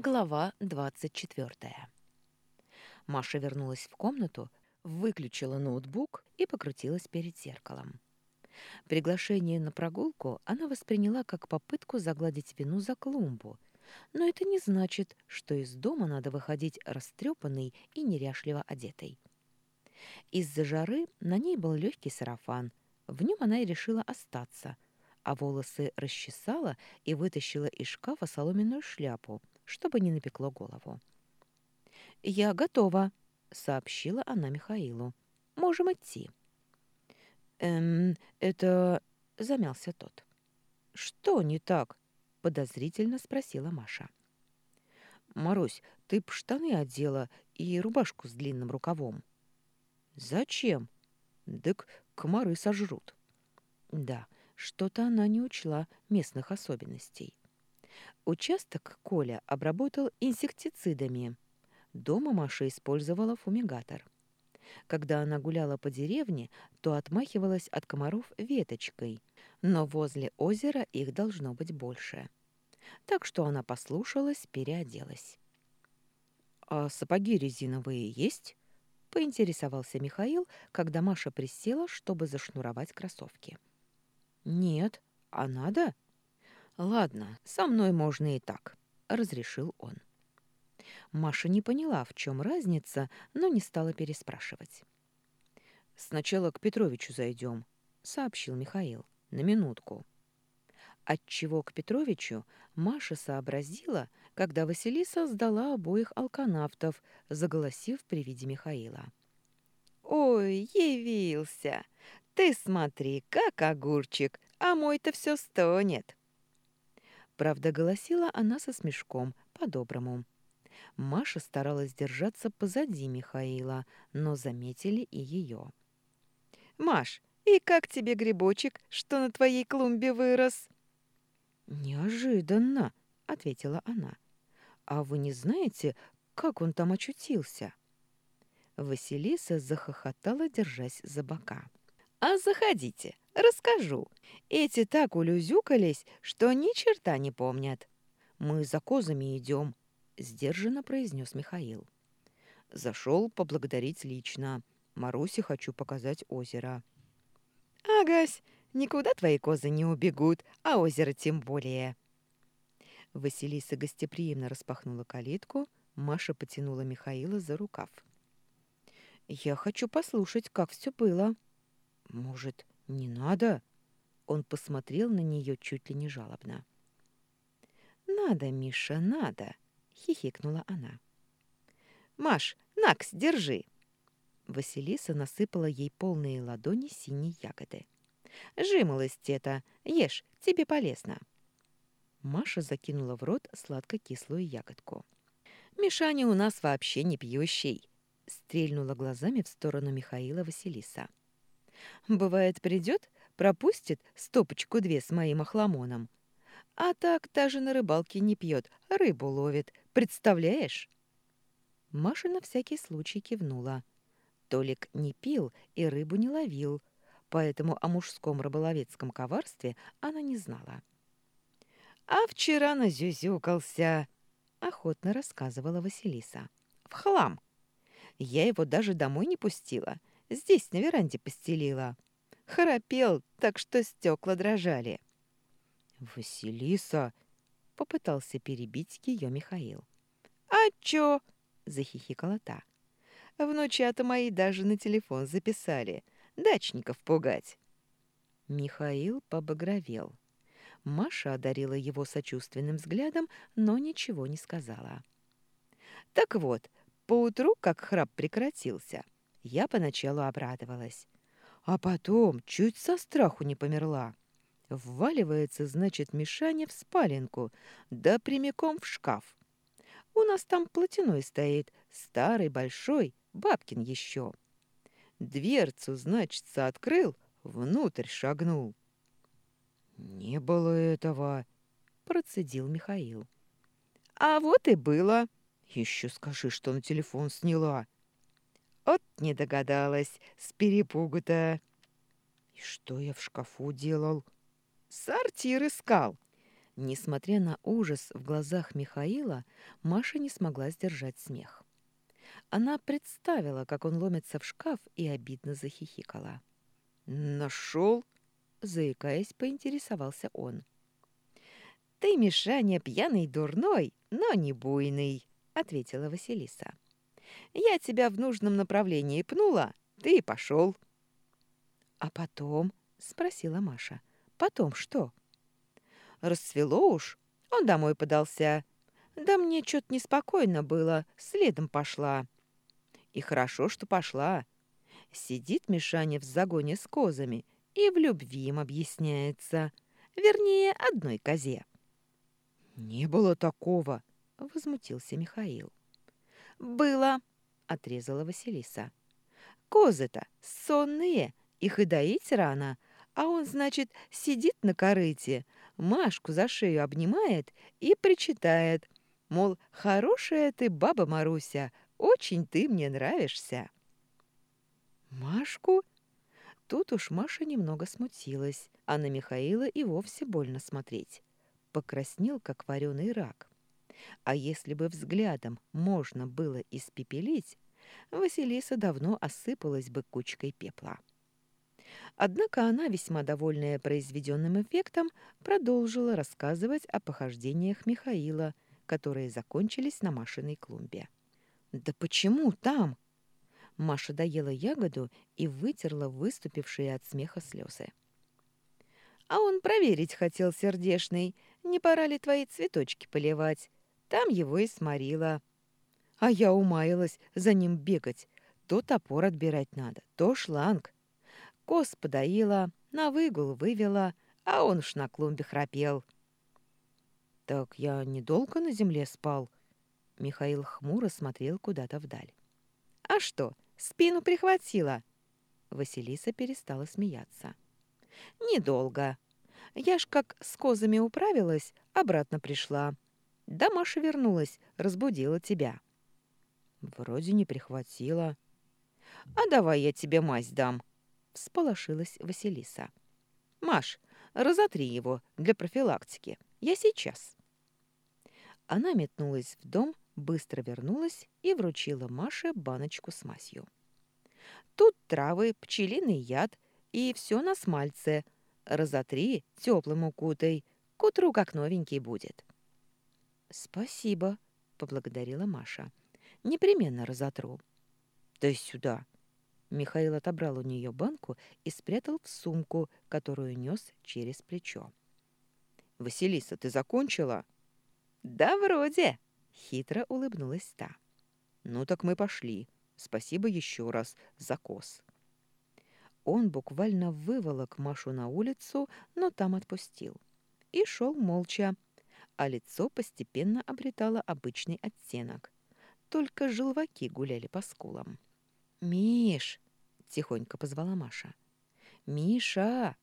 Глава 24. Маша вернулась в комнату, выключила ноутбук и покрутилась перед зеркалом. Приглашение на прогулку она восприняла как попытку загладить вину за клумбу, но это не значит, что из дома надо выходить растрепанной и неряшливо одетой. Из-за жары на ней был легкий сарафан, в нем она и решила остаться, а волосы расчесала и вытащила из шкафа соломенную шляпу – чтобы не напекло голову. «Я готова», — сообщила она Михаилу. «Можем идти». «Эм, это...» — замялся тот. «Что не так?» — подозрительно спросила Маша. «Марусь, ты б штаны одела и рубашку с длинным рукавом». «Зачем?» «Дык комары сожрут». Да, что-то она не учла местных особенностей. Участок Коля обработал инсектицидами. Дома Маша использовала фумигатор. Когда она гуляла по деревне, то отмахивалась от комаров веточкой, но возле озера их должно быть больше. Так что она послушалась, переоделась. «А сапоги резиновые есть?» — поинтересовался Михаил, когда Маша присела, чтобы зашнуровать кроссовки. «Нет. А надо?» «Ладно, со мной можно и так», — разрешил он. Маша не поняла, в чем разница, но не стала переспрашивать. «Сначала к Петровичу зайдем», — сообщил Михаил. «На минутку». Отчего к Петровичу Маша сообразила, когда Василиса сдала обоих алканавтов, заголосив при виде Михаила. «Ой, явился! Ты смотри, как огурчик, а мой-то все стонет!» Правда, голосила она со смешком, по-доброму. Маша старалась держаться позади Михаила, но заметили и ее. «Маш, и как тебе грибочек, что на твоей клумбе вырос?» «Неожиданно», — ответила она. «А вы не знаете, как он там очутился?» Василиса захохотала, держась за бока. «А заходите, расскажу. Эти так улюзюкались, что ни черта не помнят. Мы за козами идем», — сдержанно произнес Михаил. «Зашел поблагодарить лично. Марусе хочу показать озеро». «Агась, никуда твои козы не убегут, а озеро тем более». Василиса гостеприимно распахнула калитку, Маша потянула Михаила за рукав. «Я хочу послушать, как все было». «Может, не надо?» Он посмотрел на нее чуть ли не жалобно. «Надо, Миша, надо!» — хихикнула она. «Маш, Накс, держи!» Василиса насыпала ей полные ладони синей ягоды. «Жимолость это! Ешь, тебе полезно!» Маша закинула в рот сладко-кислую ягодку. «Мишаня у нас вообще не пьющий!» — стрельнула глазами в сторону Михаила Василиса. Бывает, придет, пропустит стопочку-две с моим охламоном. А так даже на рыбалке не пьет, рыбу ловит. Представляешь?» Маша на всякий случай кивнула. Толик не пил и рыбу не ловил, поэтому о мужском рыболовецком коварстве она не знала. «А вчера назюзюкался», — охотно рассказывала Василиса. «В хлам. Я его даже домой не пустила. Здесь, на веранде, постелила. Храпел, так что стекла дрожали. «Василиса!» — попытался перебить ее Михаил. «А чё?» — захихикала та. «Внучата мои даже на телефон записали. Дачников пугать». Михаил побагровел. Маша одарила его сочувственным взглядом, но ничего не сказала. «Так вот, поутру, как храп прекратился, — я поначалу обрадовалась. А потом чуть со страху не померла. Вваливается, значит, Мишаня в спаленку, да прямиком в шкаф. У нас там платяной стоит, старый, большой, бабкин еще. Дверцу, значит, открыл, внутрь шагнул. «Не было этого», — процедил Михаил. «А вот и было. Еще скажи, что на телефон сняла». От не догадалась, с перепугу-то. И что я в шкафу делал? Сортир искал. Несмотря на ужас в глазах Михаила, Маша не смогла сдержать смех. Она представила, как он ломится в шкаф, и обидно захихикала. «Нашел?» — заикаясь, поинтересовался он. «Ты, Мишаня, пьяный дурной, но не буйный», — ответила Василиса. «Я тебя в нужном направлении пнула, ты и пошел». «А потом?» — спросила Маша. «Потом что?» «Расцвело уж, он домой подался. Да мне что-то неспокойно было, следом пошла». «И хорошо, что пошла». Сидит Мишаня в загоне с козами и в любви им объясняется. Вернее, одной козе. «Не было такого», — возмутился Михаил. «Было», — отрезала Василиса. «Козы-то сонные, их и доить рано, а он, значит, сидит на корыте, Машку за шею обнимает и причитает, мол, хорошая ты баба Маруся, очень ты мне нравишься». «Машку?» Тут уж Маша немного смутилась, а на Михаила и вовсе больно смотреть покраснел, как вареный рак. А если бы взглядом можно было испепелить, Василиса давно осыпалась бы кучкой пепла. Однако она, весьма довольная произведенным эффектом, продолжила рассказывать о похождениях Михаила, которые закончились на Машиной клумбе. «Да почему там?» Маша доела ягоду и вытерла выступившие от смеха слезы. «А он проверить хотел, сердешный, не пора ли твои цветочки поливать? Там его и сморила. А я умаялась за ним бегать. То топор отбирать надо, то шланг. Коз подоила, на выгул вывела, а он уж на клумбе храпел. «Так я недолго на земле спал?» Михаил хмуро смотрел куда-то вдаль. «А что, спину прихватила?» Василиса перестала смеяться. «Недолго. Я ж как с козами управилась, обратно пришла. Да Маша вернулась, разбудила тебя. Вроде не прихватила. А давай я тебе мазь дам, всполошилась Василиса. Маш, разотри его для профилактики. Я сейчас. Она метнулась в дом, быстро вернулась и вручила Маше баночку с мазью. Тут травы, пчелиный яд и все на смальце — разотри, теплым укутай, к утру как новенький будет». «Спасибо», — поблагодарила Маша. «Непременно разотру». «Дай сюда». Михаил отобрал у нее банку и спрятал в сумку, которую нес через плечо. «Василиса, ты закончила?» «Да, вроде», — хитро улыбнулась та. «Ну так мы пошли. Спасибо еще раз за кос». Он буквально выволок Машу на улицу, но там отпустил. И шел молча, а лицо постепенно обретало обычный оттенок. Только желваки гуляли по скулам. «Миш!» — тихонько позвала Маша. «Миша!»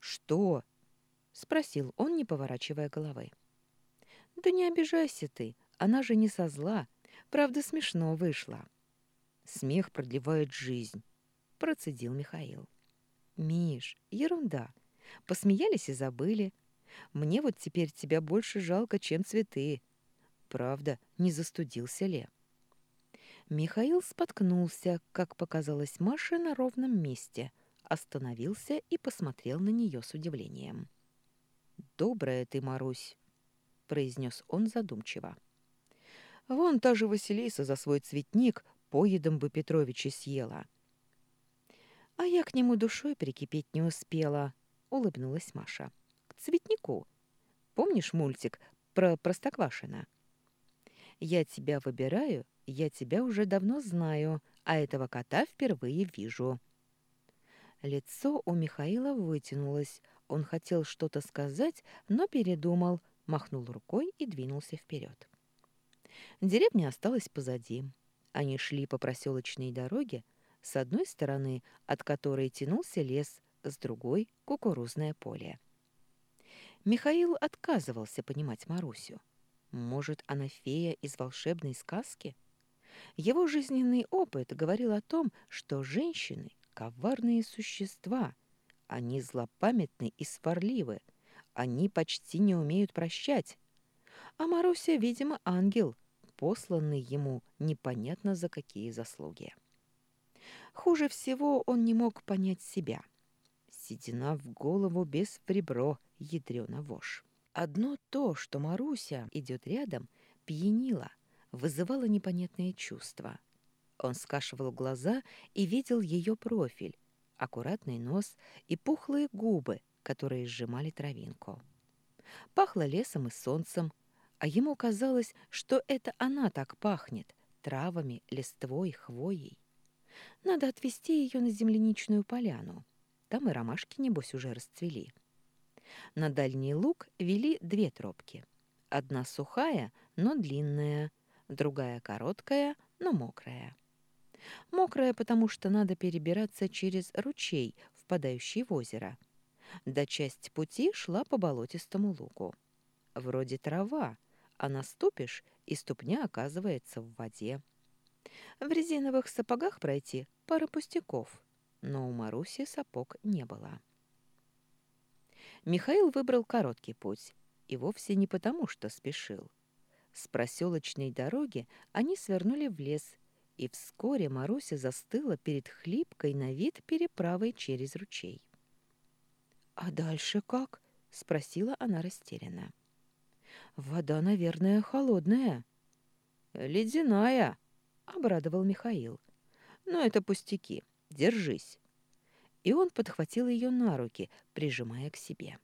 «Что?» — спросил он, не поворачивая головы. «Да не обижайся ты, она же не со зла. Правда, смешно вышло». Смех продлевает жизнь. — процедил Михаил. «Миш, ерунда. Посмеялись и забыли. Мне вот теперь тебя больше жалко, чем цветы. Правда, не застудился ли?» Михаил споткнулся, как показалось Маше, на ровном месте, остановился и посмотрел на нее с удивлением. «Добрая ты, Марусь», — произнес он задумчиво. «Вон та же Василиса за свой цветник поедом бы Петровича съела. А я к нему душой прикипеть не успела, улыбнулась Маша. К цветнику. Помнишь мультик про Простоквашино? Я тебя выбираю, я тебя уже давно знаю, а этого кота впервые вижу. Лицо у Михаила вытянулось. Он хотел что-то сказать, но передумал, махнул рукой и двинулся вперед. Деревня осталась позади. Они шли по проселочной дороге, с одной стороны, от которой тянулся лес, с другой — кукурузное поле. Михаил отказывался понимать Марусю. Может, она фея из волшебной сказки? Его жизненный опыт говорил о том, что женщины — коварные существа. Они злопамятны и сварливы, Они почти не умеют прощать. А Маруся, видимо, ангел, посланный ему непонятно за какие заслуги. Хуже всего он не мог понять себя. Седина в голову без прибро, ядрёна вошь. Одно то, что Маруся идет рядом, пьянило, вызывало непонятные чувства. Он скашивал глаза и видел ее профиль, аккуратный нос и пухлые губы, которые сжимали травинку. Пахло лесом и солнцем, а ему казалось, что это она так пахнет, травами, листвой, хвоей. Надо отвезти ее на земляничную поляну. Там и ромашки, небось, уже расцвели. На дальний луг вели две тропки. Одна сухая, но длинная, другая короткая, но мокрая. Мокрая, потому что надо перебираться через ручей, впадающий в озеро. Да часть пути шла по болотистому лугу. Вроде трава, а наступишь, и ступня оказывается в воде. В резиновых сапогах пройти пара пустяков, но у Маруси сапог не было. Михаил выбрал короткий путь, и вовсе не потому, что спешил. С проселочной дороги они свернули в лес, и вскоре Маруся застыла перед хлипкой на вид переправой через ручей. «А дальше как?» — спросила она растерянно. «Вода, наверное, холодная». «Ледяная», — обрадовал Михаил. «Но это пустяки. Держись». И он подхватил ее на руки, прижимая к себе.